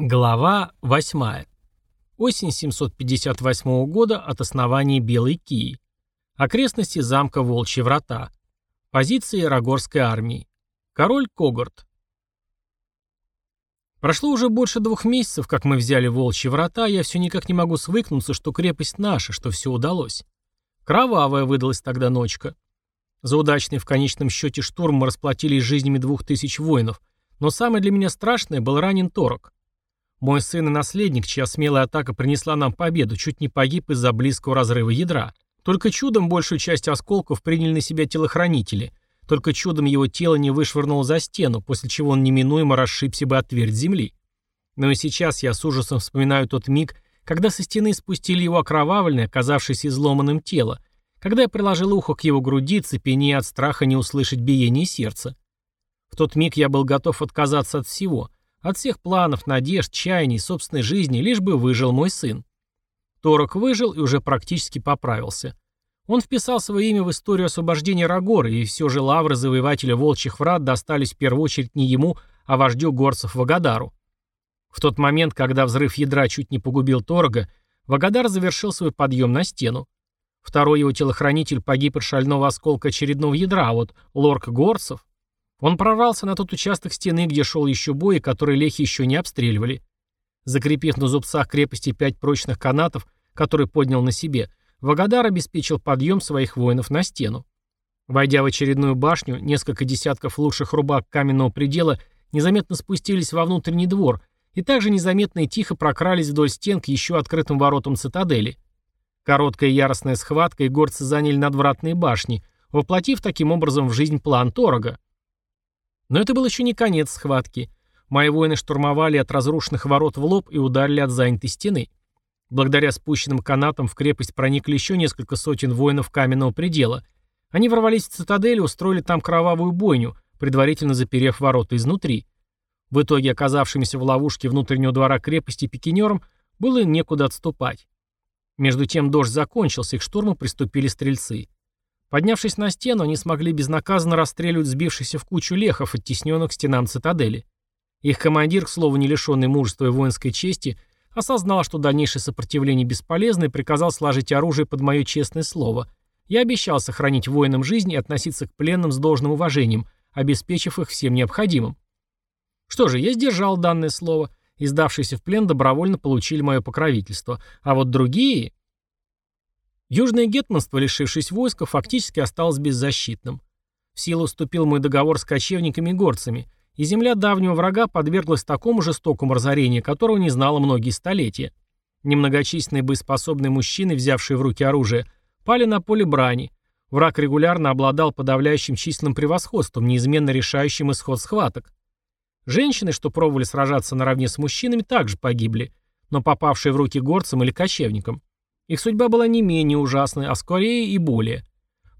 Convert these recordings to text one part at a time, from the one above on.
Глава 8. Осень 758 года от основания Белой Кии. Окрестности замка Волчьи Врата. Позиции Рогорской армии. Король Когорт. Прошло уже больше двух месяцев, как мы взяли Волчьи Врата, я все никак не могу свыкнуться, что крепость наша, что все удалось. Кровавая выдалась тогда ночка. За удачный в конечном счете штурм мы расплатились жизнями двух тысяч воинов, но самое для меня страшное был ранен Торок. Мой сын и наследник, чья смелая атака принесла нам победу, чуть не погиб из-за близкого разрыва ядра. Только чудом большую часть осколков приняли на себя телохранители. Только чудом его тело не вышвырнуло за стену, после чего он неминуемо расшибся бы от твердь земли. Но и сейчас я с ужасом вспоминаю тот миг, когда со стены спустили его окровавленное, оказавшееся изломанным тело, когда я приложил ухо к его груди, цепенея от страха не услышать биение сердца. В тот миг я был готов отказаться от всего — от всех планов, надежд, чаяний, собственной жизни, лишь бы выжил мой сын. Торок выжил и уже практически поправился. Он вписал свое имя в историю освобождения Рагоры, и все же лавры завоевателя Волчьих Врат достались в первую очередь не ему, а вождю горцев Вагадару. В тот момент, когда взрыв ядра чуть не погубил Торога, Вагадар завершил свой подъем на стену. Второй его телохранитель погиб от шального осколка очередного ядра, а вот Лорк Горцев он прорвался на тот участок стены, где шел еще бой, и который лехи еще не обстреливали. Закрепив на зубцах крепости пять прочных канатов, которые поднял на себе, Вагадар обеспечил подъем своих воинов на стену. Войдя в очередную башню, несколько десятков лучших рубак каменного предела незаметно спустились во внутренний двор и также незаметно и тихо прокрались вдоль стен к еще открытым воротам цитадели. Короткая яростная схватка, и горцы заняли надвратные башни, воплотив таким образом в жизнь план Торога. Но это был еще не конец схватки. Мои воины штурмовали от разрушенных ворот в лоб и ударили от занятой стены. Благодаря спущенным канатам в крепость проникли еще несколько сотен воинов каменного предела. Они ворвались в цитадель и устроили там кровавую бойню, предварительно заперев ворота изнутри. В итоге оказавшимся в ловушке внутреннего двора крепости пикинерам было некуда отступать. Между тем дождь закончился, и к штурму приступили стрельцы. Поднявшись на стену, они смогли безнаказанно расстреливать сбившихся в кучу лехов, оттесненных к стенам цитадели. Их командир, к слову, не лишенный мужества и воинской чести, осознал, что дальнейшее сопротивление бесполезно и приказал сложить оружие под мое честное слово. Я обещал сохранить воинам жизнь и относиться к пленным с должным уважением, обеспечив их всем необходимым. Что же, я сдержал данное слово, и сдавшиеся в плен добровольно получили мое покровительство, а вот другие... Южное гетманство, лишившись войска, фактически осталось беззащитным. В силу вступил мой договор с кочевниками и горцами, и земля давнего врага подверглась такому жестокому разорению, которого не знало многие столетия. Немногочисленные боеспособные мужчины, взявшие в руки оружие, пали на поле брани. Враг регулярно обладал подавляющим численным превосходством, неизменно решающим исход схваток. Женщины, что пробовали сражаться наравне с мужчинами, также погибли, но попавшие в руки горцам или кочевникам. Их судьба была не менее ужасной, а скорее и более.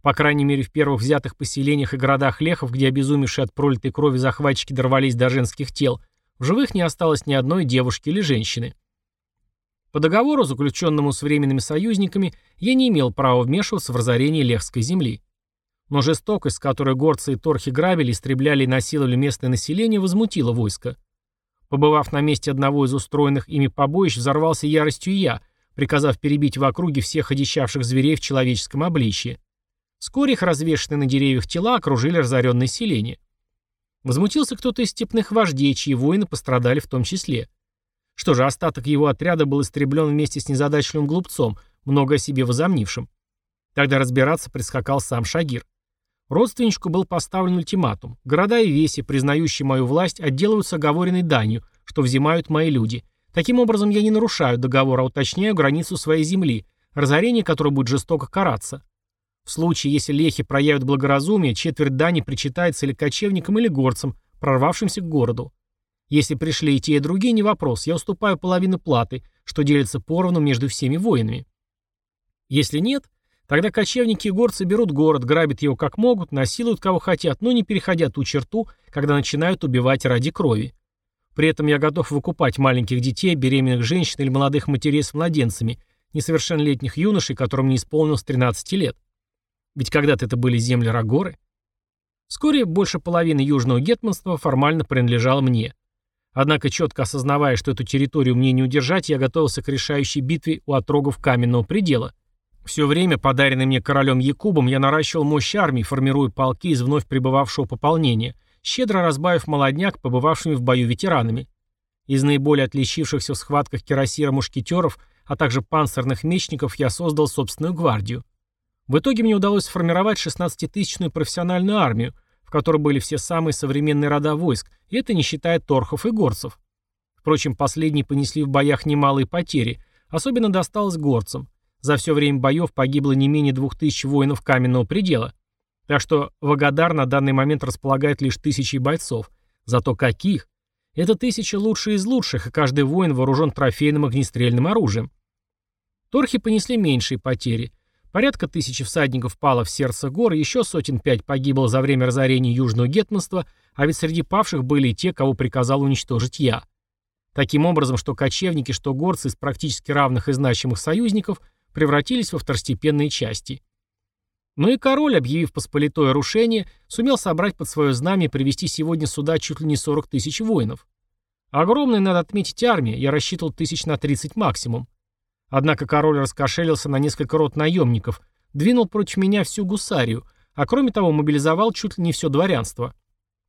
По крайней мере, в первых взятых поселениях и городах лехов, где обезумевшие от пролитой крови захватчики дорвались до женских тел, в живых не осталось ни одной девушки или женщины. По договору, заключенному с временными союзниками, я не имел права вмешиваться в разорение лехской земли. Но жестокость, с которой горцы и торхи грабили, истребляли и насиловали местное население, возмутила войско. Побывав на месте одного из устроенных ими побоищ, взорвался яростью я, приказав перебить в округе всех одичавших зверей в человеческом обличье. Вскоре их развешенные на деревьях тела окружили разоренное селение. Возмутился кто-то из степных вождей, чьи воины пострадали в том числе. Что же, остаток его отряда был истреблен вместе с незадачливым глупцом, много о себе возомнившим. Тогда разбираться прискакал сам Шагир. Родственничку был поставлен ультиматум. Города и веси, признающие мою власть, отделываются оговоренной данью, что взимают мои люди – Таким образом, я не нарушаю договор, а уточняю границу своей земли, разорение которой будет жестоко караться. В случае, если лехи проявят благоразумие, четверть дани причитается или кочевникам, или горцам, прорвавшимся к городу. Если пришли и те, и другие, не вопрос, я уступаю половину платы, что делится поровну между всеми воинами. Если нет, тогда кочевники и горцы берут город, грабят его как могут, насилуют кого хотят, но не переходя ту черту, когда начинают убивать ради крови. При этом я готов выкупать маленьких детей, беременных женщин или молодых матерей с младенцами, несовершеннолетних юношей, которым не исполнилось 13 лет. Ведь когда-то это были земли Рагоры. Вскоре больше половины южного гетманства формально принадлежало мне. Однако, четко осознавая, что эту территорию мне не удержать, я готовился к решающей битве у отрогов каменного предела. Все время, подаренное мне королем Якубом, я наращивал мощь армии, формируя полки из вновь прибывавшего пополнения, щедро разбавив молодняк побывавшими в бою ветеранами. Из наиболее отличившихся в схватках кирасира мушкетеров, а также панцирных мечников я создал собственную гвардию. В итоге мне удалось сформировать 16-тысячную профессиональную армию, в которой были все самые современные рода войск, и это не считая торхов и горцев. Впрочем, последние понесли в боях немалые потери, особенно досталось горцам. За все время боев погибло не менее 2000 воинов каменного предела. Так что Вагадар на данный момент располагает лишь тысячей бойцов. Зато каких! Это тысяча лучших из лучших, и каждый воин вооружен трофейным огнестрельным оружием. Торхи понесли меньшие потери. Порядка тысячи всадников пало в сердце гор, еще сотен пять погибло за время разорения Южного Гетманства, а ведь среди павших были и те, кого приказал уничтожить я. Таким образом, что кочевники, что горцы из практически равных и значимых союзников превратились во второстепенные части. Но и король, объявив посполитое рушение, сумел собрать под свое знамя и привести сегодня сюда чуть ли не 40 тысяч воинов. Огромная, надо отметить, армия, я рассчитывал тысяч на 30 максимум. Однако король раскошелился на несколько рот наемников, двинул против меня всю гусарию, а кроме того мобилизовал чуть ли не все дворянство.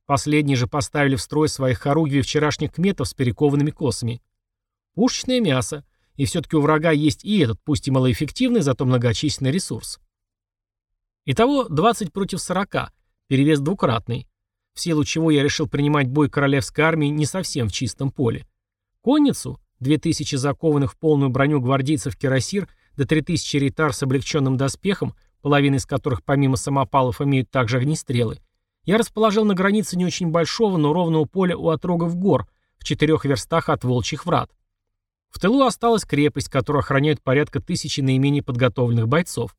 Последние же поставили в строй своих хоругвий вчерашних кметов с перекованными косами. Пушечное мясо. И все-таки у врага есть и этот, пусть и малоэффективный, зато многочисленный ресурс. Итого 20 против 40, перевес двукратный. В силу чего я решил принимать бой королевской армии не совсем в чистом поле. Конницу, Две тысячи закованных в полную броню гвардейцев кирасир, до три тысячи ритар с облегченным доспехом, половина из которых помимо самопалов имеют также огнестрелы, я расположил на границе не очень большого, но ровного поля у отрогов гор, в четырех верстах от волчьих врат. В тылу осталась крепость, которую охраняют порядка тысячи наименее подготовленных бойцов.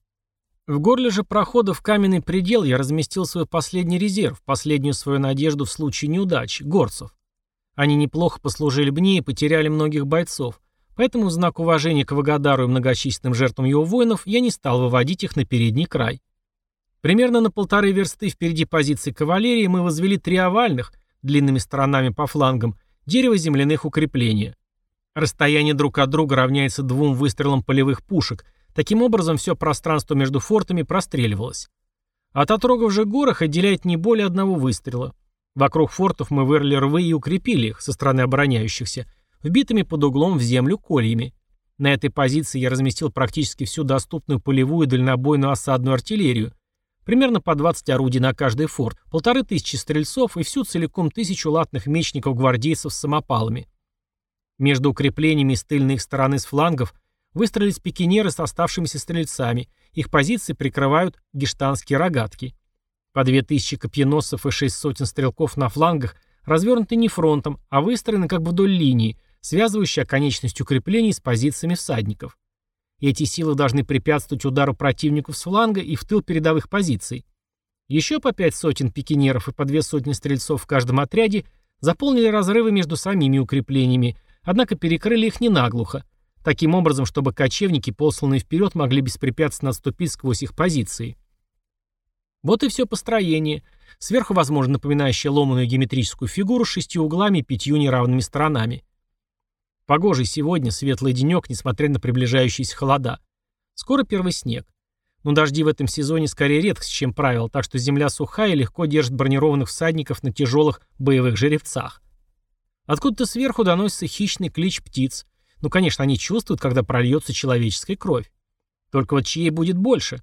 В горле же прохода в каменный предел я разместил свой последний резерв, последнюю свою надежду в случае неудачи, горцев. Они неплохо послужили мне и потеряли многих бойцов, поэтому в знак уважения к Вагадару и многочисленным жертвам его воинов я не стал выводить их на передний край. Примерно на полторы версты впереди позиции кавалерии мы возвели три овальных, длинными сторонами по флангам, дерево земляных укрепления. Расстояние друг от друга равняется двум выстрелам полевых пушек, таким образом все пространство между фортами простреливалось. От отрогов же горах отделяет не более одного выстрела. Вокруг фортов мы вырыли рвы и укрепили их со стороны обороняющихся, вбитыми под углом в землю кольями. На этой позиции я разместил практически всю доступную полевую и дальнобойную осадную артиллерию, примерно по 20 орудий на каждый форт, полторы тысячи стрельцов и всю целиком тысячу латных мечников-гвардейцев с самопалами. Между укреплениями с тыльной их стороны с флангов выстроились пикинеры с оставшимися стрельцами, их позиции прикрывают гештанские рогатки. По две тысячи копьеносцев и шесть сотен стрелков на флангах развернуты не фронтом, а выстроены как бы вдоль линии, связывающей оконечность укреплений с позициями всадников. Эти силы должны препятствовать удару противников с фланга и в тыл передовых позиций. Еще по пять сотен пикинеров и по две сотни стрельцов в каждом отряде заполнили разрывы между самими укреплениями, однако перекрыли их не наглухо, таким образом, чтобы кочевники, посланные вперед, могли беспрепятственно отступить сквозь их позиции. Вот и все построение. Сверху, возможно, напоминающее ломаную геометрическую фигуру с шестью углами и пятью неравными сторонами. Погожий сегодня, светлый денек, несмотря на приближающиеся холода. Скоро первый снег. Но дожди в этом сезоне скорее редкость, чем правило, так что земля сухая и легко держит бронированных всадников на тяжелых боевых жеребцах. Откуда-то сверху доносится хищный клич птиц. Ну, конечно, они чувствуют, когда прольется человеческая кровь. Только вот чьей будет больше?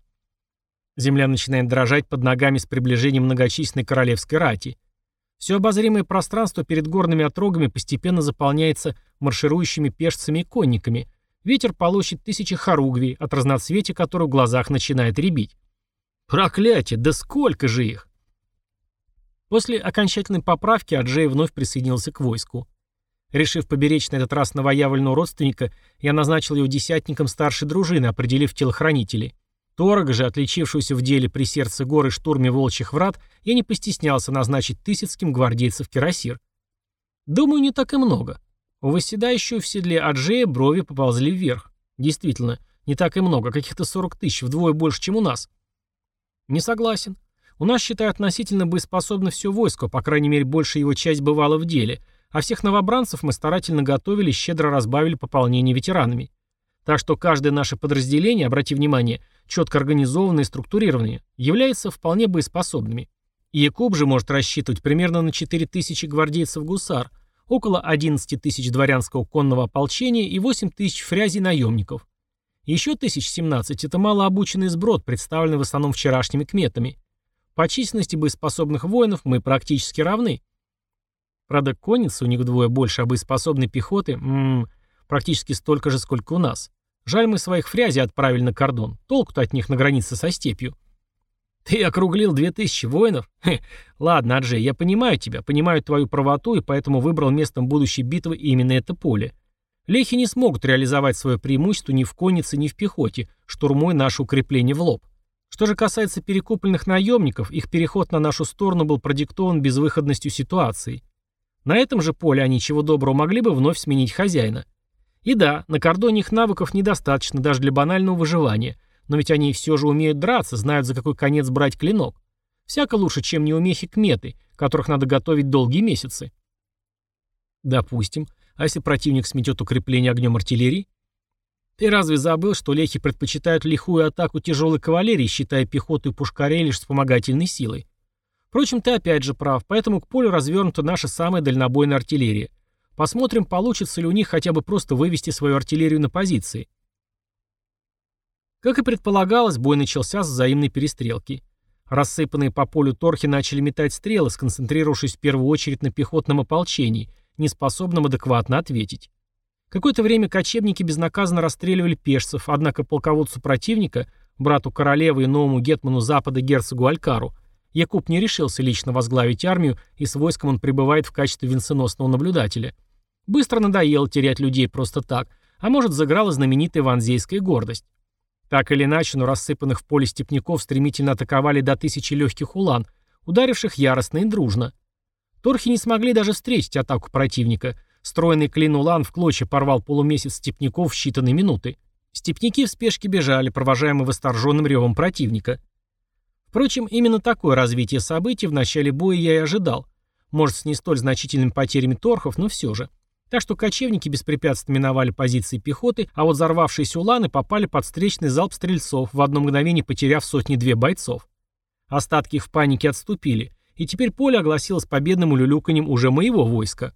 Земля начинает дрожать под ногами с приближением многочисленной королевской рати. Все обозримое пространство перед горными отрогами постепенно заполняется марширующими пешцами и конниками. Ветер полощет тысячи хоругвий, от разноцветия которых в глазах начинает рябить. Проклятие, да сколько же их! После окончательной поправки Аджей вновь присоединился к войску. Решив поберечь на этот раз новоявленного родственника, я назначил его десятником старшей дружины, определив телохранителей. Торга же, отличившегося в деле при сердце горы штурме волчьих врат, я не постеснялся назначить тысяцким гвардейцев кирасир. Думаю, не так и много. У восседающего в седле Аджея брови поползли вверх. Действительно, не так и много, каких-то 40 тысяч, вдвое больше, чем у нас. Не согласен. У нас, считаю, относительно боеспособно все войско, по крайней мере, большая его часть бывала в деле, а всех новобранцев мы старательно готовили щедро разбавили пополнение ветеранами. Так что каждое наше подразделение, обрати внимание, четко организованные и структурированные, является вполне боеспособными. И Якуб же может рассчитывать примерно на 4000 гвардейцев-гусар, около 11 тысяч дворянского конного ополчения и 8 тысяч фрязей наемников. Еще 1017 – это малообученный сброд, представленный в основном вчерашними кметами. По численности боеспособных воинов мы практически равны. Правда, конницы у них вдвое больше, а боеспособной пехоты м -м, практически столько же, сколько у нас. Жаль, мы своих фрязей отправили на кордон. Толку-то от них на границе со степью. Ты округлил две тысячи воинов? Хе, ладно, Аджей, я понимаю тебя, понимаю твою правоту и поэтому выбрал местом будущей битвы именно это поле. Лехи не смогут реализовать свое преимущество ни в коннице, ни в пехоте, штурмуя наше укрепление в лоб. Что же касается перекупленных наемников, их переход на нашу сторону был продиктован безвыходностью ситуации. На этом же поле они чего доброго могли бы вновь сменить хозяина. И да, на кордоне их навыков недостаточно даже для банального выживания, но ведь они все же умеют драться, знают за какой конец брать клинок. Всяко лучше, чем неумехи кметы, которых надо готовить долгие месяцы. Допустим, а если противник сметет укрепление огнем артиллерии? Ты разве забыл, что лехи предпочитают лихую атаку тяжелой кавалерии, считая пехоту и пушкарей лишь вспомогательной силой? Впрочем, ты опять же прав, поэтому к полю развернута наша самая дальнобойная артиллерия. Посмотрим, получится ли у них хотя бы просто вывести свою артиллерию на позиции. Как и предполагалось, бой начался с взаимной перестрелки. Рассыпанные по полю торхи начали метать стрелы, сконцентрировавшись в первую очередь на пехотном ополчении, неспособным адекватно ответить. Какое-то время кочевники безнаказанно расстреливали пешцев, однако полководцу противника, брату королевы и новому гетману Запада герцогу Алькару, Якуб не решился лично возглавить армию, и с войском он пребывает в качестве венценосного наблюдателя. Быстро надоело терять людей просто так, а может заграла знаменитая ванзейская гордость. Так или иначе, но рассыпанных в поле степняков стремительно атаковали до тысячи легких улан, ударивших яростно и дружно. Торхи не смогли даже встретить атаку противника. Стройный клин Улан в клочья порвал полумесяц степняков в считанные минуты. Степняки в спешке бежали, провожаемые восторженным ревом противника. Впрочем, именно такое развитие событий в начале боя я и ожидал. Может, с не столь значительными потерями торхов, но все же. Так что кочевники беспрепятственно миновали позиции пехоты, а вот взорвавшиеся уланы попали под встречный залп стрельцов, в одно мгновение потеряв сотни-две бойцов. Остатки их в панике отступили и теперь поле огласилось победным улюлюканьем уже моего войска.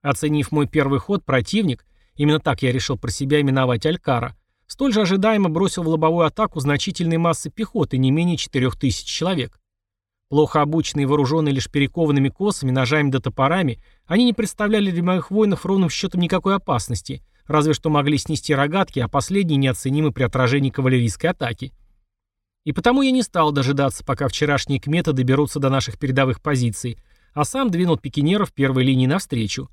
Оценив мой первый ход, противник, именно так я решил про себя именовать Алькара, столь же ожидаемо бросил в лобовую атаку значительные массы пехоты, не менее 4000 человек. Плохо обученные и вооруженные лишь перекованными косами, ножами да топорами, они не представляли для моих воинов ровным счетом никакой опасности, разве что могли снести рогатки, а последние неоценимы при отражении кавалерийской атаки. И потому я не стал дожидаться, пока вчерашние кметы доберутся до наших передовых позиций, а сам двинул пикинеров первой линии навстречу.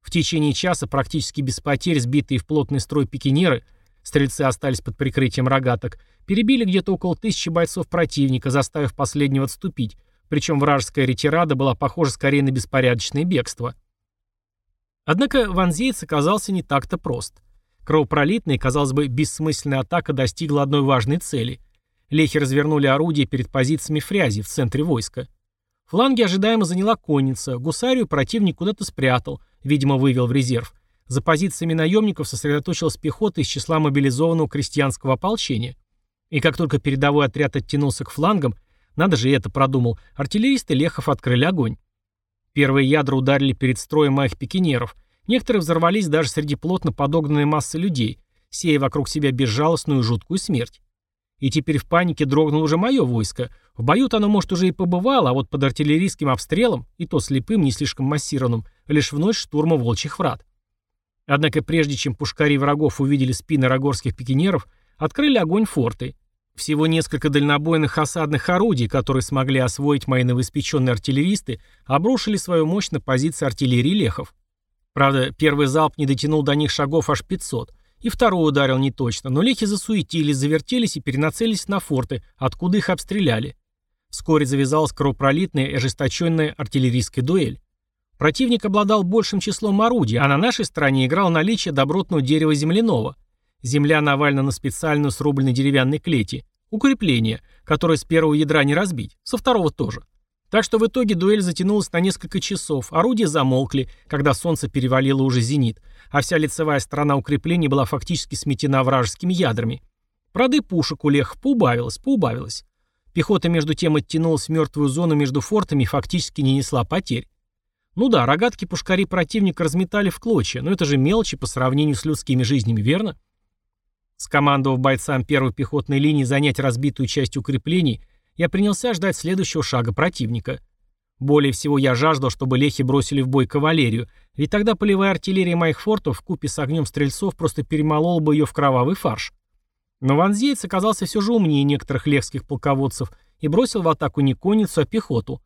В течение часа практически без потерь сбитые в плотный строй пикинеры, стрельцы остались под прикрытием рогаток, перебили где-то около тысячи бойцов противника, заставив последнего отступить, причем вражеская ретирада была похожа скорее на беспорядочное бегство. Однако ванзеец оказался не так-то прост. Кровопролитная, казалось бы, бессмысленная атака достигла одной важной цели — Лехи развернули орудие перед позициями фрязи в центре войска. Фланги ожидаемо заняла конница, гусарию противник куда-то спрятал, видимо, вывел в резерв. За позициями наемников сосредоточилась пехота из числа мобилизованного крестьянского ополчения. И как только передовой отряд оттянулся к флангам, надо же это продумал, артиллеристы Лехов открыли огонь. Первые ядра ударили перед строем моих пикинеров. Некоторые взорвались даже среди плотно подогнанной массы людей, сея вокруг себя безжалостную жуткую смерть. И теперь в панике дрогнуло уже мое войско. В бою-то оно, может, уже и побывало, а вот под артиллерийским обстрелом, и то слепым, не слишком массированным, лишь в ночь штурма волчьих врат. Однако прежде чем пушкари врагов увидели спины рогорских пикинеров, открыли огонь форты. Всего несколько дальнобойных осадных орудий, которые смогли освоить мои новоиспеченные артиллеристы, обрушили свою мощь на позиции артиллерии лехов. Правда, первый залп не дотянул до них шагов аж 500, и второй ударил не точно, но лехи засуетились, завертелись и перенацелились на форты, откуда их обстреляли. Вскоре завязалась кровопролитная и ожесточенная артиллерийская дуэль. Противник обладал большим числом орудий, а на нашей стороне играл наличие добротного дерева земляного. Земля навальна на специально срубленной деревянной клети. Укрепление, которое с первого ядра не разбить, со второго тоже. Так что в итоге дуэль затянулась на несколько часов, орудия замолкли, когда солнце перевалило уже зенит, а вся лицевая сторона укрепления была фактически сметена вражескими ядрами. Правда, пушек у лехов поубавилось, поубавилось. Пехота между тем оттянулась в мертвую зону между фортами и фактически не несла потерь. Ну да, рогатки пушкари противника разметали в клочья, но это же мелочи по сравнению с людскими жизнями, верно? Скомандовав бойцам первой пехотной линии занять разбитую часть укреплений, я принялся ждать следующего шага противника. Более всего я жаждал, чтобы лехи бросили в бой кавалерию, ведь тогда полевая артиллерия моих фортов купе с огнем стрельцов просто перемолола бы ее в кровавый фарш. Но ванзеец оказался все же умнее некоторых лехских полководцев и бросил в атаку не конницу, а пехоту.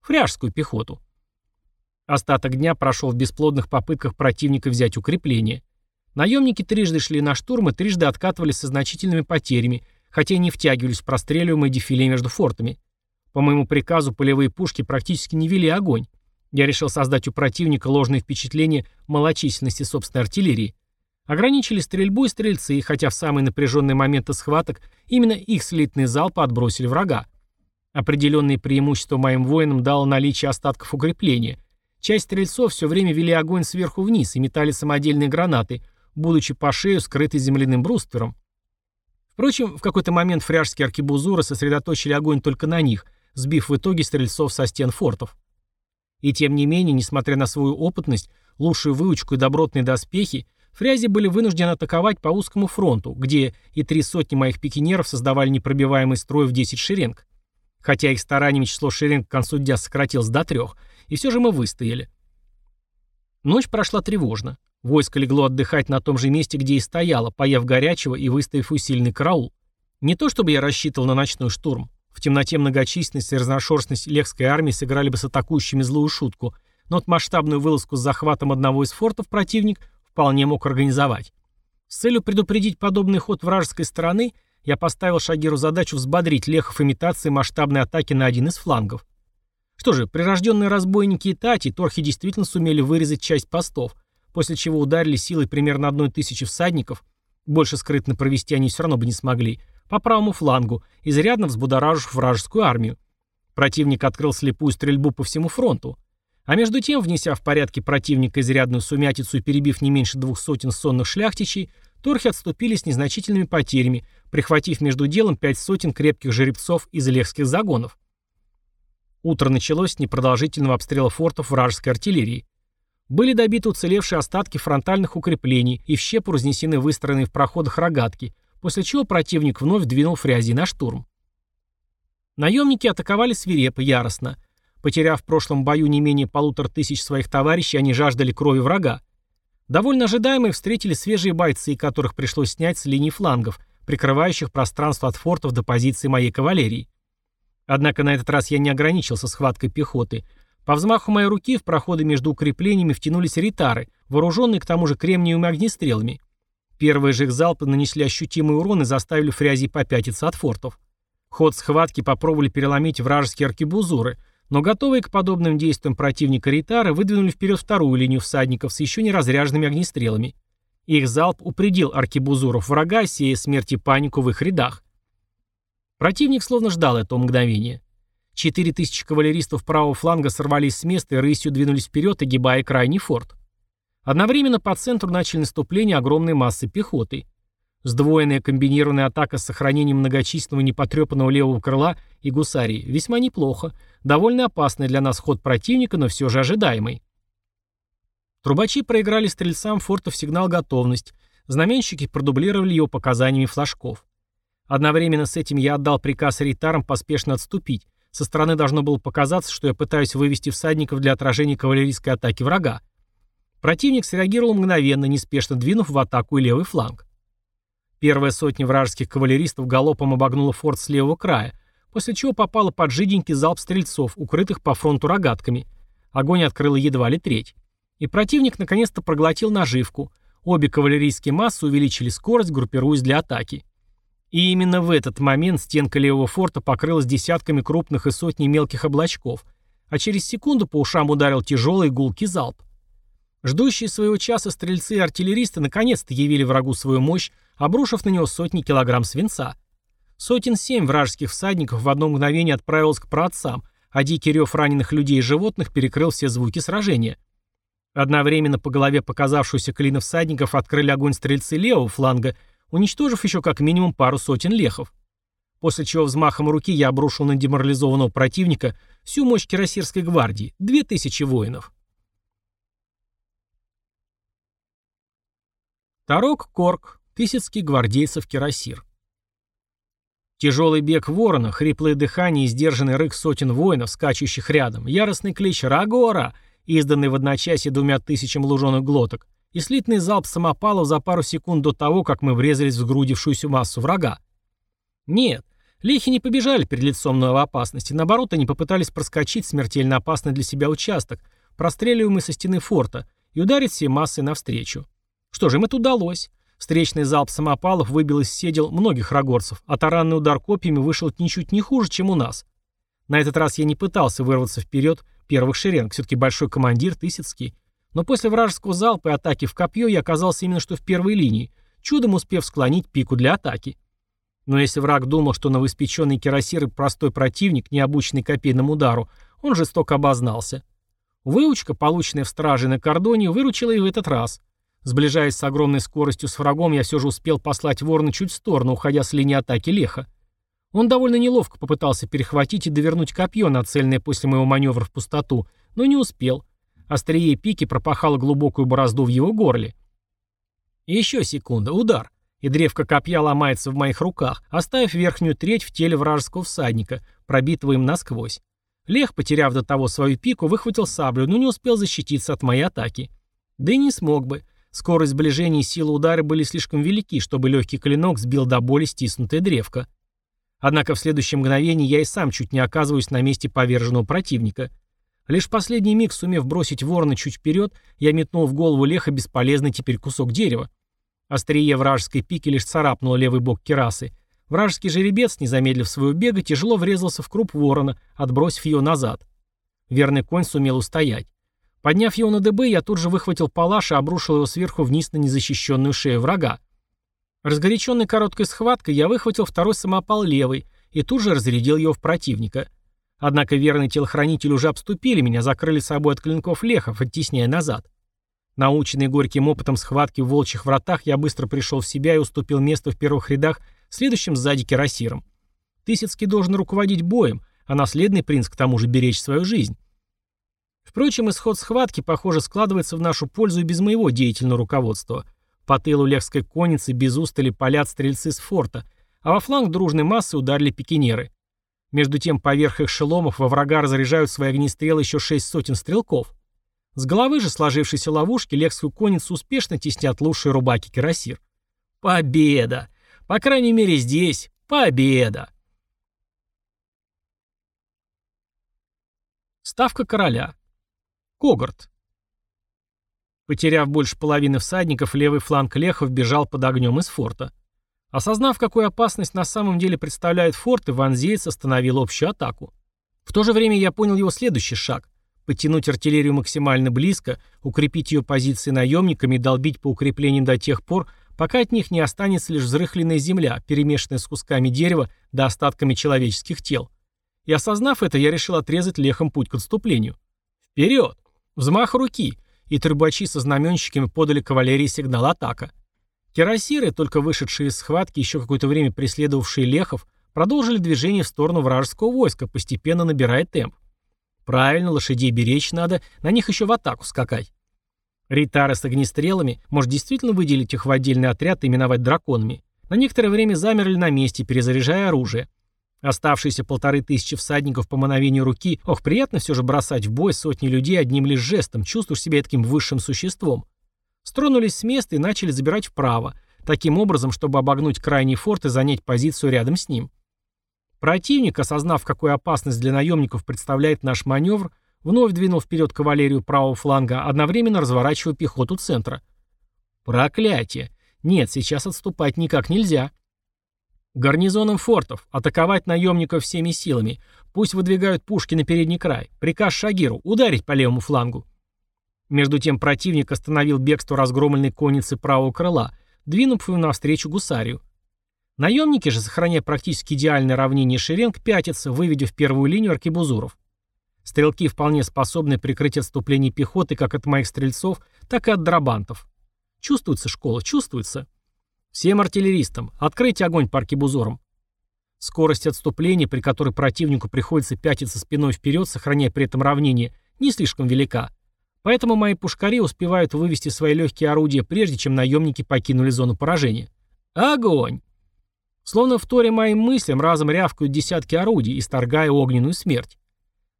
Фряжскую пехоту. Остаток дня прошел в бесплодных попытках противника взять укрепление. Наемники трижды шли на штурм и трижды откатывались со значительными потерями, хотя и не втягивались в простреливаемое дефиле между фортами. По моему приказу полевые пушки практически не вели огонь. Я решил создать у противника ложное впечатление малочисленности собственной артиллерии. Ограничили стрельбу и стрельцы, хотя в самые напряженные моменты схваток именно их слитные залпы отбросили врага. Определенные преимущества моим воинам дало наличие остатков укрепления. Часть стрельцов все время вели огонь сверху вниз и метали самодельные гранаты, будучи по шею скрыты земляным бруствером. Впрочем, в какой-то момент фряжские аркебузуры сосредоточили огонь только на них, сбив в итоге стрельцов со стен фортов. И тем не менее, несмотря на свою опытность, лучшую выучку и добротные доспехи, фрязи были вынуждены атаковать по узкому фронту, где и три сотни моих пикинеров создавали непробиваемый строй в 10 шеренг. Хотя их стараниями число шеренг к концу дня сократилось до трех, и все же мы выстояли. Ночь прошла тревожно. Войско легло отдыхать на том же месте, где и стояло, поев горячего и выставив усиленный караул. Не то чтобы я рассчитывал на ночной штурм. В темноте многочисленность и разношерстность лехской армии сыграли бы с атакующими злую шутку, но масштабную вылазку с захватом одного из фортов противник вполне мог организовать. С целью предупредить подобный ход вражеской стороны, я поставил Шагиру задачу взбодрить лехов имитацией масштабной атаки на один из флангов. Что же, прирожденные разбойники и тати, торхи действительно сумели вырезать часть постов, после чего ударили силой примерно одной тысячи всадников, больше скрытно провести они все равно бы не смогли, по правому флангу, изрядно взбудоражив вражескую армию. Противник открыл слепую стрельбу по всему фронту. А между тем, внеся в порядке противника изрядную сумятицу и перебив не меньше двух сотен сонных шляхтичей, торхи отступили с незначительными потерями, прихватив между делом пять сотен крепких жеребцов из лехских загонов. Утро началось с непродолжительного обстрела фортов вражеской артиллерии. Были добиты уцелевшие остатки фронтальных укреплений и в щепу разнесены выстроенные в проходах рогатки, после чего противник вновь двинул фрязи на штурм. Наемники атаковали свирепо, яростно. Потеряв в прошлом бою не менее полутора тысяч своих товарищей, они жаждали крови врага. Довольно ожидаемо встретили свежие бойцы, которых пришлось снять с линий флангов, прикрывающих пространство от фортов до позиции моей кавалерии. Однако на этот раз я не ограничился схваткой пехоты. По взмаху моей руки в проходы между укреплениями втянулись ритары, вооруженные к тому же кремниевыми огнестрелами. Первые же их залпы нанесли ощутимый урон и заставили фрязи попятиться от фортов. Ход схватки попробовали переломить вражеские аркебузуры, но готовые к подобным действиям противника ритары выдвинули вперед вторую линию всадников с еще не разряженными огнестрелами. Их залп упредил аркебузуров врага, сея смерть и панику в их рядах. Противник словно ждал этого мгновения. Четыре тысячи кавалеристов правого фланга сорвались с места и рысью двинулись вперед, огибая крайний форт. Одновременно по центру начали наступление огромной массы пехоты. Сдвоенная комбинированная атака с сохранением многочисленного непотрепанного левого крыла и гусарии весьма неплохо, довольно опасный для нас ход противника, но все же ожидаемый. Трубачи проиграли стрельцам фортов сигнал «Готовность», знаменщики продублировали его показаниями флажков. Одновременно с этим я отдал приказ ритарам поспешно отступить. Со стороны должно было показаться, что я пытаюсь вывести всадников для отражения кавалерийской атаки врага. Противник среагировал мгновенно, неспешно двинув в атаку и левый фланг. Первая сотня вражеских кавалеристов галопом обогнула форт с левого края, после чего попала под жиденький залп стрельцов, укрытых по фронту рогатками. Огонь открыла едва ли треть. И противник наконец-то проглотил наживку. Обе кавалерийские массы увеличили скорость, группируясь для атаки. И именно в этот момент стенка левого форта покрылась десятками крупных и сотней мелких облачков, а через секунду по ушам ударил тяжелый гулкий залп. Ждущие своего часа стрельцы и артиллеристы наконец-то явили врагу свою мощь, обрушив на него сотни килограмм свинца. Сотен семь вражеских всадников в одно мгновение отправилось к праотцам, а дикий рев раненых людей и животных перекрыл все звуки сражения. Одновременно по голове показавшуюся клина всадников открыли огонь стрельцы левого фланга, уничтожив еще как минимум пару сотен лехов. После чего взмахом руки я обрушил на деморализованного противника всю мощь кирасирской гвардии, две тысячи воинов. Тарок Корк, тысяцкий гвардейцев Кирасир. Тяжелый бег ворона, хриплое дыхание и сдержанный рык сотен воинов, скачущих рядом, яростный клич «Рагора!», изданный в одночасье двумя тысячам луженых глоток, и слитный залп самопалов за пару секунд до того, как мы врезались в сгрудившуюся массу врага. Нет, лихи не побежали перед лицом новой опасности, наоборот, они попытались проскочить смертельно опасный для себя участок, простреливаемый со стены форта, и ударить всей массой навстречу. Что же, им это удалось. Встречный залп самопалов выбил из седел многих рогорцев, а таранный удар копьями вышел ничуть не хуже, чем у нас. На этот раз я не пытался вырваться вперед первых шеренг, все-таки большой командир Тысяцкий. Но после вражеского залпа и атаки в копье я оказался именно что в первой линии, чудом успев склонить пику для атаки. Но если враг думал, что новоиспеченный кирасир простой противник, не обученный копейному удару, он жестоко обознался. Выучка, полученная в страже на кордоне, выручила и в этот раз. Сближаясь с огромной скоростью с врагом, я все же успел послать ворона чуть в сторону, уходя с линии атаки Леха. Он довольно неловко попытался перехватить и довернуть копье, нацеленное после моего маневра в пустоту, но не успел. Острие пики пропахало глубокую борозду в его горле. Еще секунда, удар, и древко копья ломается в моих руках, оставив верхнюю треть в теле вражеского всадника, пробитого им насквозь. Лех, потеряв до того свою пику, выхватил саблю, но не успел защититься от моей атаки. Да и не смог бы. Скорость сближения и сила удара были слишком велики, чтобы легкий клинок сбил до боли стиснутое древко. Однако в следующее мгновение я и сам чуть не оказываюсь на месте поверженного противника. Лишь последний миг, сумев бросить ворона чуть вперед, я метнул в голову леха бесполезный теперь кусок дерева. Острие вражеской пики лишь царапнуло левый бок керасы. Вражеский жеребец, не замедлив своего бега, тяжело врезался в круп ворона, отбросив ее назад. Верный конь сумел устоять. Подняв его на ДБ, я тут же выхватил палаш и обрушил его сверху вниз на незащищенную шею врага. Разгоряченный короткой схваткой, я выхватил второй самопал левый и тут же разрядил его в противника. Однако верные телохранители уже обступили меня, закрыли собой от клинков лехов, оттесняя назад. Наученный горьким опытом схватки в волчьих вратах, я быстро пришел в себя и уступил место в первых рядах следующим сзади кирасиром. Тысяцкий должен руководить боем, а наследный принц к тому же беречь свою жизнь. Впрочем, исход схватки, похоже, складывается в нашу пользу и без моего деятельного руководства. По тылу легской конницы без устали палят стрельцы с форта, а во фланг дружной массы ударили пикинеры. Между тем, поверх их шеломов во врага разряжают свои огнестрелы еще шесть сотен стрелков. С головы же сложившейся ловушки легскую конницу успешно теснят лучшие рубаки кирасир. Победа! По крайней мере здесь победа! Ставка короля. Когарт. Потеряв больше половины всадников, левый фланг Лехов бежал под огнем из форта. Осознав, какую опасность на самом деле представляет форт, Иван Зейц остановил общую атаку. В то же время я понял его следующий шаг – подтянуть артиллерию максимально близко, укрепить ее позиции наемниками и долбить по укреплениям до тех пор, пока от них не останется лишь взрыхленная земля, перемешанная с кусками дерева да остатками человеческих тел. И осознав это, я решил отрезать лехом путь к отступлению. Вперед! Взмах руки, и трубачи со знаменщиками подали кавалерии сигнал атака. Кирасиры, только вышедшие из схватки, еще какое-то время преследовавшие лехов, продолжили движение в сторону вражеского войска, постепенно набирая темп. Правильно, лошадей беречь надо, на них еще в атаку скакать. Ритары с огнестрелами, может действительно выделить их в отдельный отряд и именовать драконами, на некоторое время замерли на месте, перезаряжая оружие. Оставшиеся полторы тысячи всадников по мановению руки, ох, приятно все же бросать в бой сотни людей одним лишь жестом, чувствуешь себя таким высшим существом. Стронулись с места и начали забирать вправо, таким образом, чтобы обогнуть крайний форт и занять позицию рядом с ним. Противник, осознав, какую опасность для наемников представляет наш маневр, вновь двинул вперед кавалерию правого фланга, одновременно разворачивая пехоту центра. Проклятие! Нет, сейчас отступать никак нельзя. Гарнизоном фортов. Атаковать наемников всеми силами. Пусть выдвигают пушки на передний край. Приказ Шагиру. Ударить по левому флангу. Между тем противник остановил бегство разгромленной конницы правого крыла, двинув его навстречу гусарию. Наемники же, сохраняя практически идеальное равнение шеренг, пятятся, выведя в первую линию аркебузуров. Стрелки вполне способны прикрыть отступление пехоты как от моих стрельцов, так и от драбантов. Чувствуется школа, чувствуется. Всем артиллеристам, открыть огонь по аркебузорам. Скорость отступления, при которой противнику приходится пятиться спиной вперед, сохраняя при этом равнение, не слишком велика. Поэтому мои пушкари успевают вывести свои легкие орудия, прежде чем наемники покинули зону поражения. Огонь! Словно в торе моим мыслям разом рявкают десятки орудий, исторгая огненную смерть.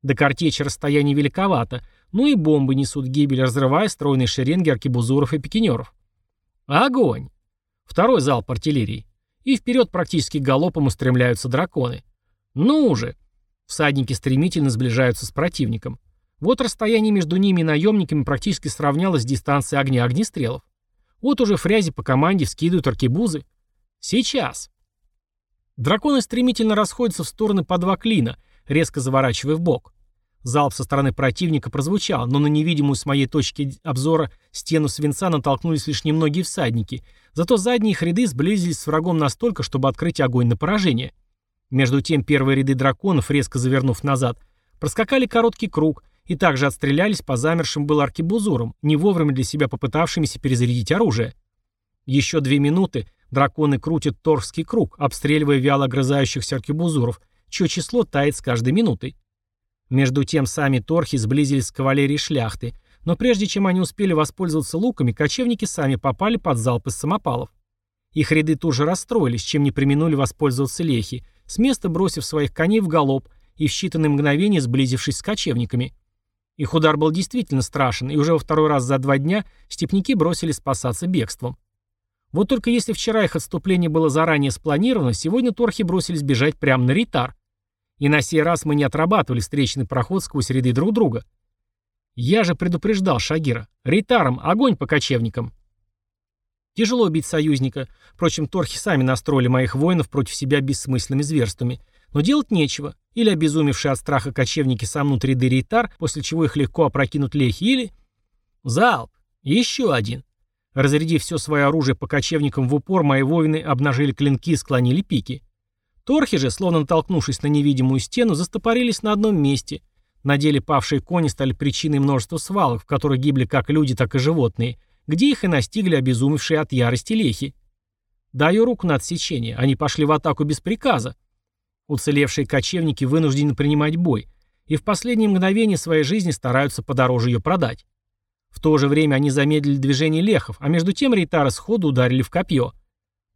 До картечи расстояние великовато, ну и бомбы несут гибель, разрывая стройные шеренги аркебузуров и пикинеров. Огонь! Второй залп артиллерии. И вперед практически галопом устремляются драконы. Ну уже! Всадники стремительно сближаются с противником. Вот расстояние между ними и наемниками практически сравнялось с дистанцией огня огнестрелов. Вот уже фрязи по команде вскидывают аркебузы. Сейчас! Драконы стремительно расходятся в стороны по два клина, резко заворачивая в бок. Залп со стороны противника прозвучал, но на невидимую с моей точки обзора стену свинца натолкнулись лишь немногие всадники, зато задние их ряды сблизились с врагом настолько, чтобы открыть огонь на поражение. Между тем первые ряды драконов, резко завернув назад, проскакали короткий круг и также отстрелялись по замершим был аркебузурам, не вовремя для себя попытавшимися перезарядить оружие. Еще две минуты драконы крутят торфский круг, обстреливая вяло огрызающихся аркебузуров, чье число тает с каждой минутой. Между тем сами торхи сблизились с кавалерией шляхты, но прежде чем они успели воспользоваться луками, кочевники сами попали под залп из самопалов. Их ряды тоже расстроились, чем не применули воспользоваться лехи, с места бросив своих коней в галоп и в считанные мгновения сблизившись с кочевниками. Их удар был действительно страшен, и уже во второй раз за два дня степняки бросили спасаться бегством. Вот только если вчера их отступление было заранее спланировано, сегодня торхи бросились бежать прямо на Ритар. И на сей раз мы не отрабатывали встречный проход сквозь ряды друг друга. Я же предупреждал Шагира. Ритаром, огонь по кочевникам. Тяжело бить союзника. Впрочем, торхи сами настроили моих воинов против себя бессмысленными зверствами. Но делать нечего. Или обезумевшие от страха кочевники сомнут ряды рейтар, после чего их легко опрокинут лехи, или... Залп! Еще один. Разрядив все свое оружие по кочевникам в упор, мои воины обнажили клинки и склонили пики. Торхи же, словно натолкнувшись на невидимую стену, застопорились на одном месте. На деле павшие кони стали причиной множества свалок, в которых гибли как люди, так и животные, где их и настигли обезумевшие от ярости лехи. Даю руку на отсечение, они пошли в атаку без приказа. Уцелевшие кочевники вынуждены принимать бой, и в последние мгновения своей жизни стараются подороже ее продать. В то же время они замедлили движение лехов, а между тем рейтары сходу ударили в копье.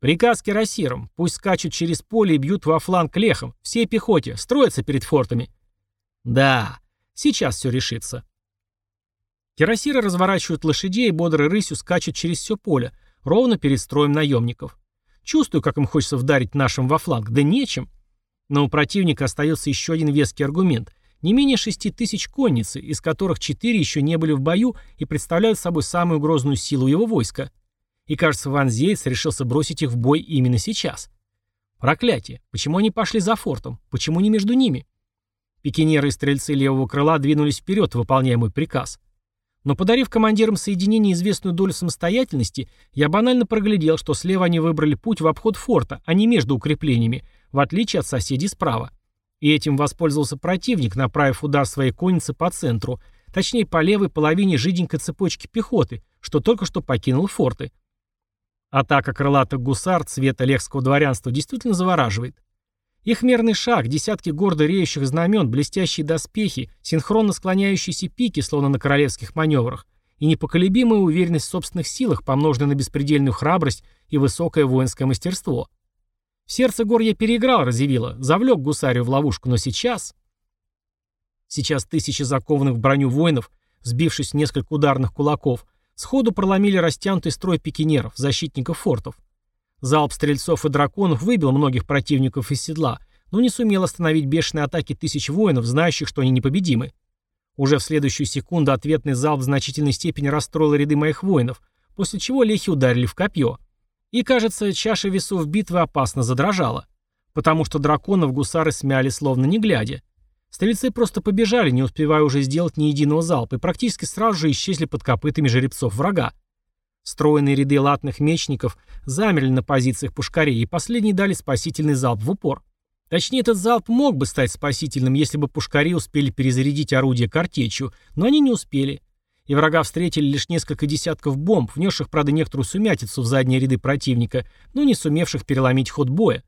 Приказ кирасирам. Пусть скачут через поле и бьют во фланг лехом. Все пехоте. Строятся перед фортами. Да, сейчас все решится. Кирасиры разворачивают лошадей и бодрой рысью скачут через все поле, ровно перед строем наемников. Чувствую, как им хочется вдарить нашим во фланг. Да нечем. Но у противника остается еще один веский аргумент. Не менее шести тысяч конницы, из которых четыре еще не были в бою и представляют собой самую грозную силу его войска. И кажется, Ван Зейц решился бросить их в бой именно сейчас. Проклятие. Почему они пошли за фортом? Почему не между ними? Пикинеры и стрельцы левого крыла двинулись вперед, выполняя мой приказ. Но подарив командирам соединения известную долю самостоятельности, я банально проглядел, что слева они выбрали путь в обход форта, а не между укреплениями, в отличие от соседей справа. И этим воспользовался противник, направив удар своей конницы по центру, точнее по левой половине жиденькой цепочки пехоты, что только что покинул форты. Атака крылатых гусар цвета лехского дворянства действительно завораживает. Их мерный шаг, десятки гордо реющих знамен, блестящие доспехи, синхронно склоняющиеся пики, словно на королевских маневрах, и непоколебимая уверенность в собственных силах, помноженная на беспредельную храбрость и высокое воинское мастерство. В сердце гор я переиграл Разевила, завлек гусарию в ловушку, но сейчас... Сейчас тысячи закованных в броню воинов, сбившись в несколько ударных кулаков, Сходу проломили растянутый строй пикинеров, защитников фортов. Залп стрельцов и драконов выбил многих противников из седла, но не сумел остановить бешеные атаки тысяч воинов, знающих, что они непобедимы. Уже в следующую секунду ответный залп в значительной степени расстроил ряды моих воинов, после чего лехи ударили в копье. И, кажется, чаша весов битвы опасно задрожала, потому что драконов гусары смяли словно не глядя. Стрельцы просто побежали, не успевая уже сделать ни единого залпа, и практически сразу же исчезли под копытами жеребцов врага. Стройные ряды латных мечников замерли на позициях пушкарей, и последние дали спасительный залп в упор. Точнее, этот залп мог бы стать спасительным, если бы пушкари успели перезарядить орудие картечью, но они не успели. И врага встретили лишь несколько десятков бомб, внесших, правда, некоторую сумятицу в задние ряды противника, но не сумевших переломить ход боя.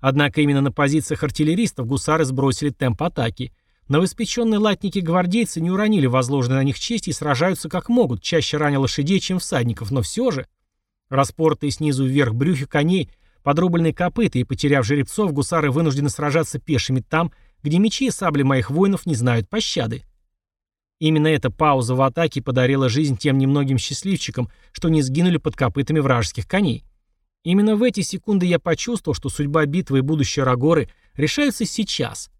Однако именно на позициях артиллеристов гусары сбросили темп атаки. Новоиспеченные латники-гвардейцы не уронили возложенной на них честь и сражаются как могут, чаще раня лошадей, чем всадников, но все же... Распортые снизу вверх брюхи коней – Подрубленные копыта и потеряв жеребцов, гусары вынуждены сражаться пешими там, где мечи и сабли моих воинов не знают пощады. Именно эта пауза в атаке подарила жизнь тем немногим счастливчикам, что не сгинули под копытами вражеских коней. Именно в эти секунды я почувствовал, что судьба битвы и будущее Рагоры решаются сейчас.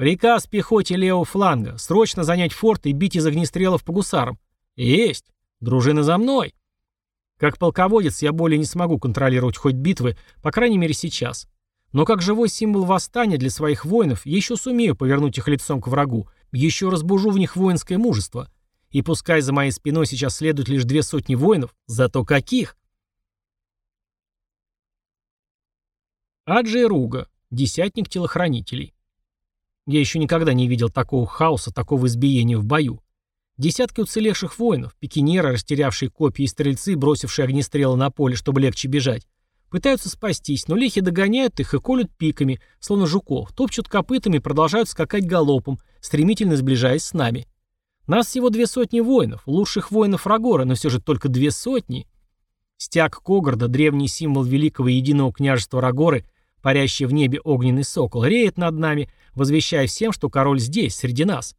Приказ пехоте левого фланга – срочно занять форт и бить из огнестрелов по гусарам. Есть! Дружина за мной! Как полководец я более не смогу контролировать хоть битвы, по крайней мере сейчас. Но как живой символ восстания для своих воинов, я еще сумею повернуть их лицом к врагу, еще разбужу в них воинское мужество. И пускай за моей спиной сейчас следуют лишь две сотни воинов, зато каких? Аджей Руга, десятник телохранителей. Я еще никогда не видел такого хаоса, такого избиения в бою. Десятки уцелевших воинов, пикинеры, растерявшие копья и стрельцы, бросившие огнестрелы на поле, чтобы легче бежать, пытаются спастись, но лехи догоняют их и колют пиками, словно жуков, топчут копытами и продолжают скакать галопом, стремительно сближаясь с нами. Нас всего две сотни воинов, лучших воинов Рагора, но все же только две сотни. Стяг Когорда, древний символ великого единого княжества Рагоры, парящий в небе огненный сокол, реет над нами, возвещая всем, что король здесь, среди нас.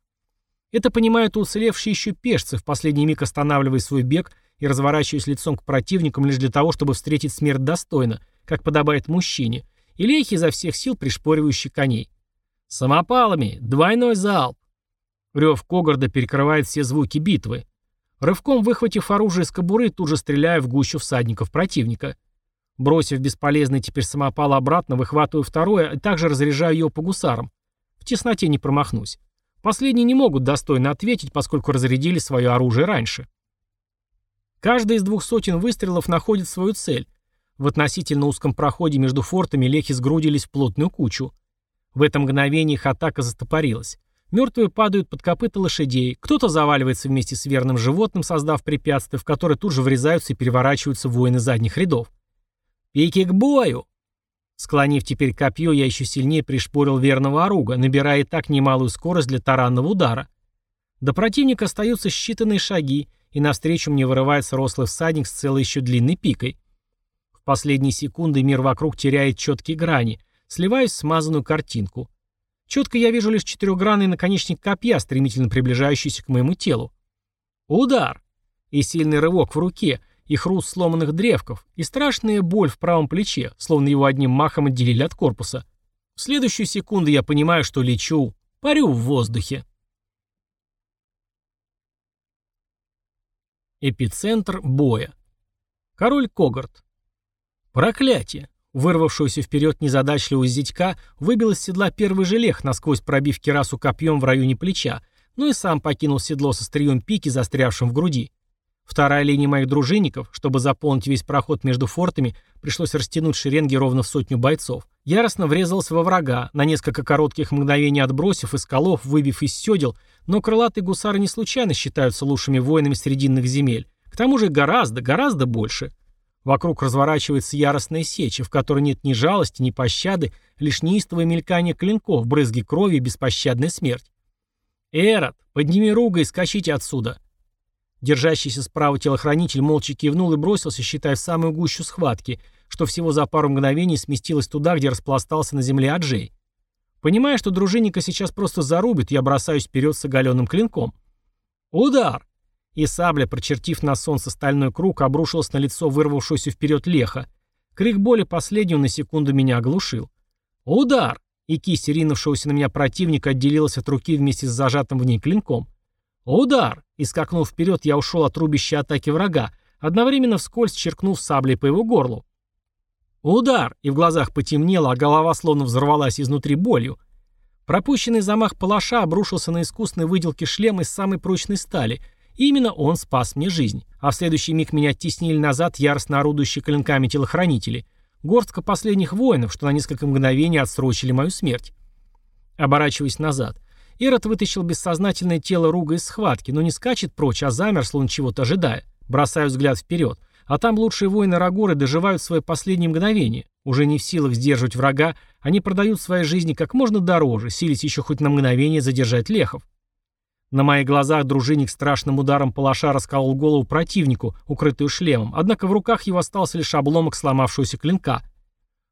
Это понимают уцелевшие еще пешцы, в последний миг останавливая свой бег и разворачиваясь лицом к противникам лишь для того, чтобы встретить смерть достойно, как подобает мужчине, и лейхи изо всех сил пришпоривающие коней. Самопалами! Двойной залп! Рев Когорда перекрывает все звуки битвы. Рывком выхватив оружие из кобуры, тут же стреляю в гущу всадников противника. Бросив бесполезный теперь самопал обратно, выхватываю второе и также разряжаю его по гусарам. В тесноте не промахнусь. Последние не могут достойно ответить, поскольку разрядили свое оружие раньше. Каждый из двух сотен выстрелов находит свою цель. В относительно узком проходе между фортами лехи сгрудились в плотную кучу. В это мгновение их атака застопорилась. Мертвые падают под копыта лошадей, кто-то заваливается вместе с верным животным, создав препятствие, в которое тут же врезаются и переворачиваются воины задних рядов. «Пики к бою!» Склонив теперь копье, я еще сильнее пришпорил верного оруга, набирая и так немалую скорость для таранного удара. До противника остаются считанные шаги, и навстречу мне вырывается рослый всадник с целой еще длинной пикой. В последние секунды мир вокруг теряет четкие грани, сливаясь в смазанную картинку. Четко я вижу лишь четырехгранный наконечник копья, стремительно приближающийся к моему телу. Удар! И сильный рывок в руке, и хруст сломанных древков, и страшная боль в правом плече, словно его одним махом отделили от корпуса. В следующую секунду я понимаю, что лечу, парю в воздухе. Эпицентр боя. Король Когарт. Проклятие! Вырвавшегося вперед незадачливого зятька выбил из седла первый желех, насквозь пробив керасу копьем в районе плеча, ну и сам покинул седло со стрием пики, застрявшим в груди. Вторая линия моих дружинников, чтобы заполнить весь проход между фортами, пришлось растянуть шеренги ровно в сотню бойцов. Яростно врезался во врага, на несколько коротких мгновений отбросив из колов, выбив из седел, но крылатые гусары не случайно считаются лучшими воинами срединных земель. К тому же гораздо, гораздо больше. Вокруг разворачивается яростная сеча, в которой нет ни жалости, ни пощады, лишь неистовое мелькание клинков, брызги крови и беспощадная смерть. «Эрот, подними руга и скачите отсюда!» Держащийся справа телохранитель молча кивнул и бросился, считая в самую гущу схватки, что всего за пару мгновений сместилось туда, где распластался на земле Аджей. Понимая, что дружинника сейчас просто зарубит, я бросаюсь вперед с оголенным клинком. Удар! И сабля, прочертив на солнце стальной круг, обрушилась на лицо вырвавшегося вперед леха. Крик боли последнего на секунду меня оглушил. Удар! И кисть ринувшегося на меня противника отделилась от руки вместе с зажатым в ней клинком. Удар! И скакнув вперед, я ушел от рубящей атаки врага, одновременно вскользь черкнув саблей по его горлу. Удар! И в глазах потемнело, а голова словно взорвалась изнутри болью. Пропущенный замах палаша обрушился на искусной выделке шлема из самой прочной стали, и именно он спас мне жизнь. А в следующий миг меня оттеснили назад яростно орудующие клинками телохранители. горстка последних воинов, что на несколько мгновений отсрочили мою смерть. Оборачиваясь назад, Эрот вытащил бессознательное тело Руга из схватки, но не скачет прочь, а замер, словно чего-то ожидая. Бросаю взгляд вперед. А там лучшие воины Рагоры доживают свои последние мгновения. Уже не в силах сдерживать врага, они продают свои жизни как можно дороже, сились еще хоть на мгновение задержать лехов. На моих глазах дружинник страшным ударом палаша расколол голову противнику, укрытую шлемом, однако в руках его остался лишь обломок сломавшегося клинка.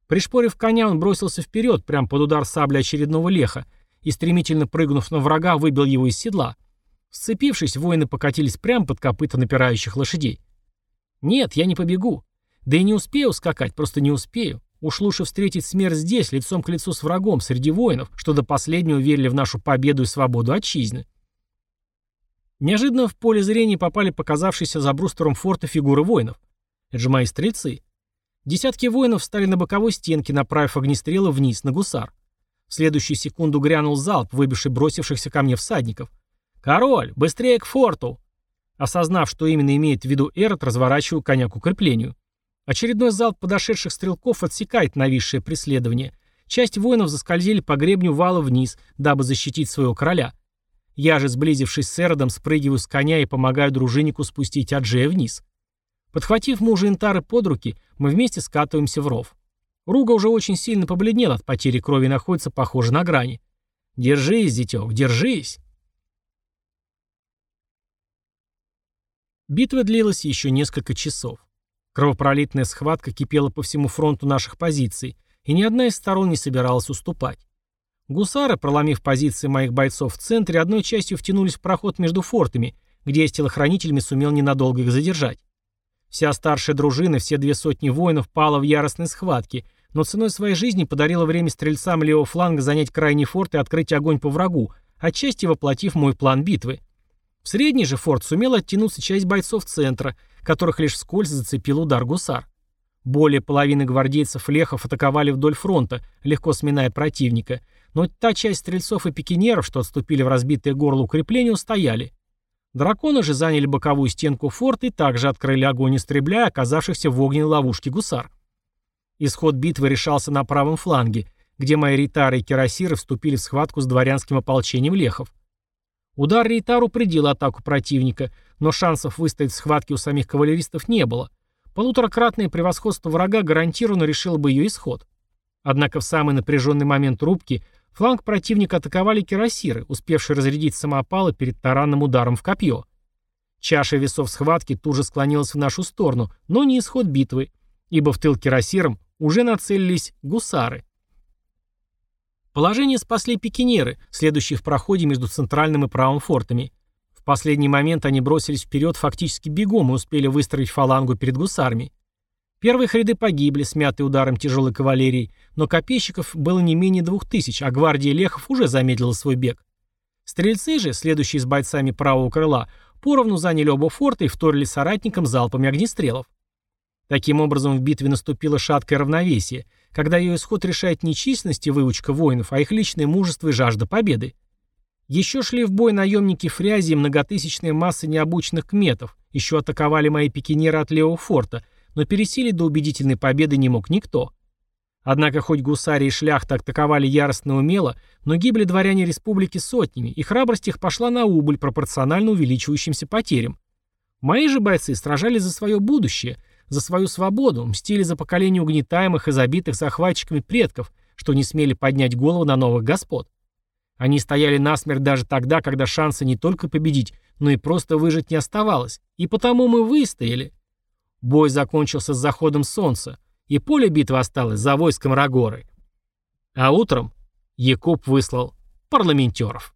Пришпорив коня, он бросился вперед, прямо под удар сабли очередного леха, и, стремительно прыгнув на врага, выбил его из седла. Сцепившись, воины покатились прямо под копыта напирающих лошадей. Нет, я не побегу. Да и не успею скакать, просто не успею. Уж лучше встретить смерть здесь, лицом к лицу с врагом, среди воинов, что до последнего верили в нашу победу и свободу отчизны. Неожиданно в поле зрения попали показавшиеся за брустером форта фигуры воинов. Это же мои стрельцы. Десятки воинов встали на боковой стенке, направив огнестрелы вниз на гусар. В следующую секунду грянул залп, выбивший бросившихся ко мне всадников. «Король, быстрее к форту!» Осознав, что именно имеет в виду Эрот, разворачиваю коня к укреплению. Очередной залп подошедших стрелков отсекает нависшее преследование. Часть воинов заскользили по гребню вала вниз, дабы защитить своего короля. Я же, сблизившись с Эродом, спрыгиваю с коня и помогаю дружиннику спустить Аджея вниз. Подхватив мужа Интары под руки, мы вместе скатываемся в ров. Руга уже очень сильно побледнел от потери крови и находится, похоже, на грани. «Держись, зятек, держись!» Битва длилась еще несколько часов. Кровопролитная схватка кипела по всему фронту наших позиций, и ни одна из сторон не собиралась уступать. Гусары, проломив позиции моих бойцов в центре, одной частью втянулись в проход между фортами, где я с телохранителями сумел ненадолго их задержать. Вся старшая дружина, все две сотни воинов пала в яростной схватке, но ценой своей жизни подарила время стрельцам левого фланга занять крайний форт и открыть огонь по врагу, отчасти воплотив мой план битвы. В средний же форт сумел оттянуться часть бойцов центра, которых лишь вскользь зацепил удар гусар. Более половины гвардейцев Лехов атаковали вдоль фронта, легко сминая противника, но та часть стрельцов и пикинеров, что отступили в разбитое горло укрепления, устояли. Драконы же заняли боковую стенку форта и также открыли огонь, истребляя оказавшихся в огненной ловушке гусар. Исход битвы решался на правом фланге, где мои ритары и кирасиры вступили в схватку с дворянским ополчением Лехов. Удар Рейтар упредил атаку противника, но шансов выстоять в схватке у самих кавалеристов не было. Полуторакратное превосходство врага гарантированно решило бы ее исход. Однако в самый напряженный момент рубки фланг противника атаковали кирасиры, успевшие разрядить самопалы перед таранным ударом в копье. Чаша весов схватки тут же склонилась в нашу сторону, но не исход битвы, ибо в тыл кирасирам уже нацелились гусары. Положение спасли пикинеры, следующие в проходе между центральным и правым фортами. В последний момент они бросились вперед фактически бегом и успели выстроить фалангу перед гусарами. Первые ряды погибли, смятые ударом тяжелой кавалерии, но копейщиков было не менее двух тысяч, а гвардия лехов уже замедлила свой бег. Стрельцы же, следующие с бойцами правого крыла, поровну заняли оба форта и вторили соратникам залпами огнестрелов. Таким образом, в битве наступило шаткое равновесие, когда ее исход решает не численность и выучка воинов, а их личное мужество и жажда победы. Еще шли в бой наемники Фрязи и многотысячные массы необученных кметов, еще атаковали мои пикинеры от левого форта, но пересилить до убедительной победы не мог никто. Однако хоть гусари и шляхта атаковали яростно умело, но гибли дворяне республики сотнями, и храбрость их пошла на убыль пропорционально увеличивающимся потерям. Мои же бойцы сражались за свое будущее – за свою свободу, мстили за поколение угнетаемых и забитых захватчиками предков, что не смели поднять голову на новых господ. Они стояли насмерть даже тогда, когда шанса не только победить, но и просто выжить не оставалось. И потому мы выстояли. Бой закончился с заходом солнца, и поле битвы осталось за войском Рагоры. А утром Якуб выслал парламентеров.